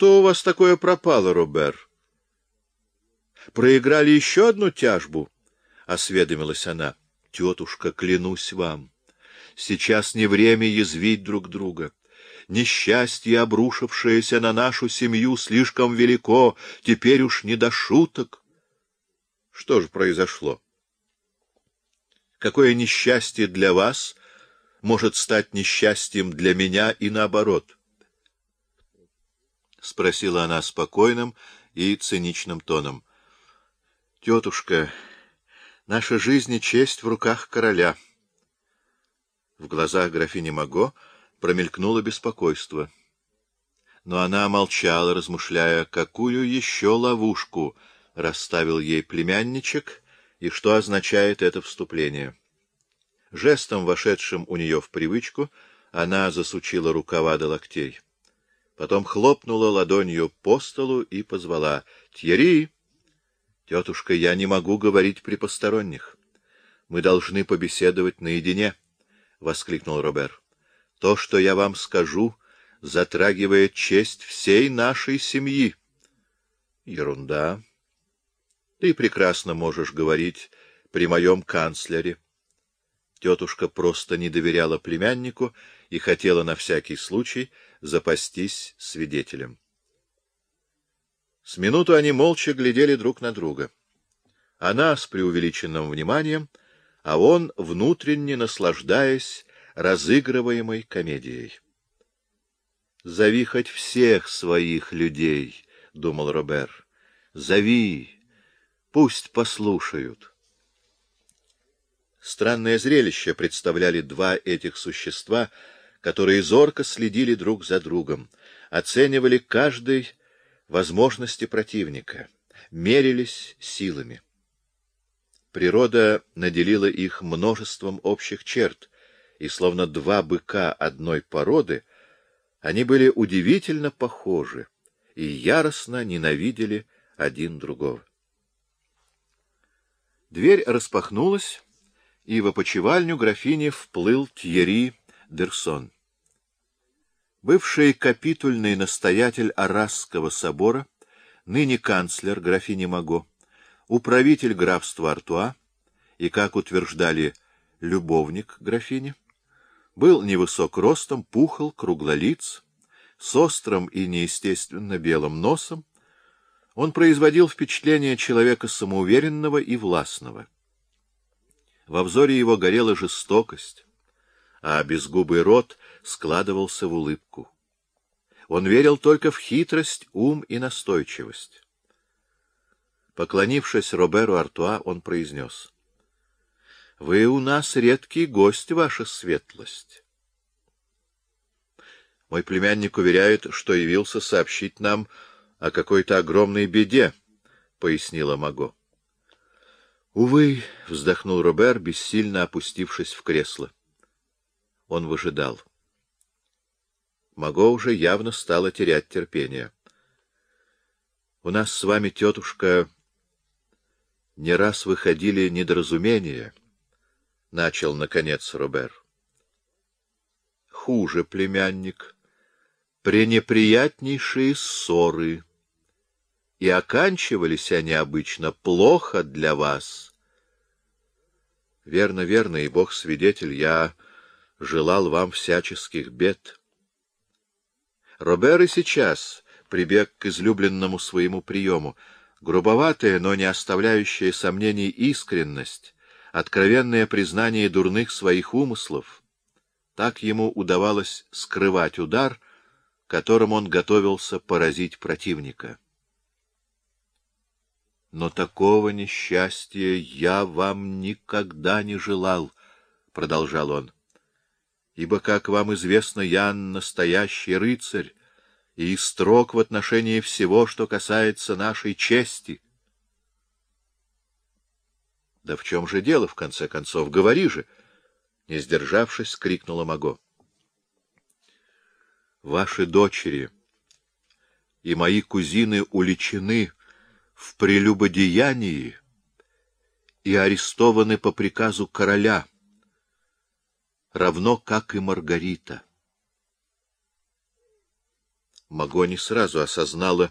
что у вас такое пропало, Робер? Проиграли еще одну тяжбу? — осведомилась она. — Тетушка, клянусь вам, сейчас не время язвить друг друга. Несчастье, обрушившееся на нашу семью, слишком велико, теперь уж не до шуток. Что же произошло? Какое несчастье для вас может стать несчастьем для меня и наоборот? — спросила она спокойным и циничным тоном. — Тетушка, наша жизнь и честь в руках короля. В глазах графини Маго промелькнуло беспокойство. Но она молчала, размышляя, какую еще ловушку расставил ей племянничек и что означает это вступление. Жестом, вошедшим у нее в привычку, она засучила рукава до локтей. Потом хлопнула ладонью по столу и позвала. — Тьери! — Тетушка, я не могу говорить при посторонних. Мы должны побеседовать наедине, — воскликнул Робер. — То, что я вам скажу, затрагивает честь всей нашей семьи. — Ерунда. Ты прекрасно можешь говорить при моем канцлере. Тетушка просто не доверяла племяннику и хотела на всякий случай запастись свидетелем. С минуту они молча глядели друг на друга. Она с преувеличенным вниманием, а он внутренне наслаждаясь разыгрываемой комедией. «Зови хоть всех своих людей», — думал Робер. «Зови, пусть послушают». Странное зрелище представляли два этих существа — которые зорко следили друг за другом, оценивали каждый возможности противника, мерились силами. Природа наделила их множеством общих черт, и словно два быка одной породы, они были удивительно похожи и яростно ненавидели один другого. Дверь распахнулась, и в опочивальню графини вплыл Тьерри Дерсон. Бывший капитульный настоятель Арасского собора, ныне канцлер графини Маго, управитель графства Артуа и, как утверждали, любовник графини, был невысок ростом, пухл, круглолиц, с острым и неестественно белым носом, он производил впечатление человека самоуверенного и властного. Во взоре его горела жестокость, а безгубый рот складывался в улыбку. Он верил только в хитрость, ум и настойчивость. Поклонившись Роберу Артуа, он произнес. — Вы у нас редкий гость, ваша светлость. Мой племянник уверяет, что явился сообщить нам о какой-то огромной беде, — пояснила Маго. — Увы, — вздохнул Робер, бессильно опустившись в кресло. Он выжидал. Маго уже явно стало терять терпение. — У нас с вами, тетушка, не раз выходили недоразумения, — начал, наконец, Робер. — Хуже, племянник, пренеприятнейшие ссоры, и оканчивались они обычно плохо для вас. — Верно, верно, и Бог свидетель, я желал вам всяческих бед. Робер и сейчас прибег к излюбленному своему приему. Грубоватая, но не оставляющая сомнений искренность, откровенное признание дурных своих умыслов. Так ему удавалось скрывать удар, которым он готовился поразить противника. Но такого несчастья я вам никогда не желал, — продолжал он ибо, как вам известно, я настоящий рыцарь и строг в отношении всего, что касается нашей чести. — Да в чем же дело, в конце концов? Говори же! — не сдержавшись, крикнула Маго. — Ваши дочери и мои кузины уличены в прелюбодеянии и арестованы по приказу короля — равно как и Маргарита. Маго не сразу осознала,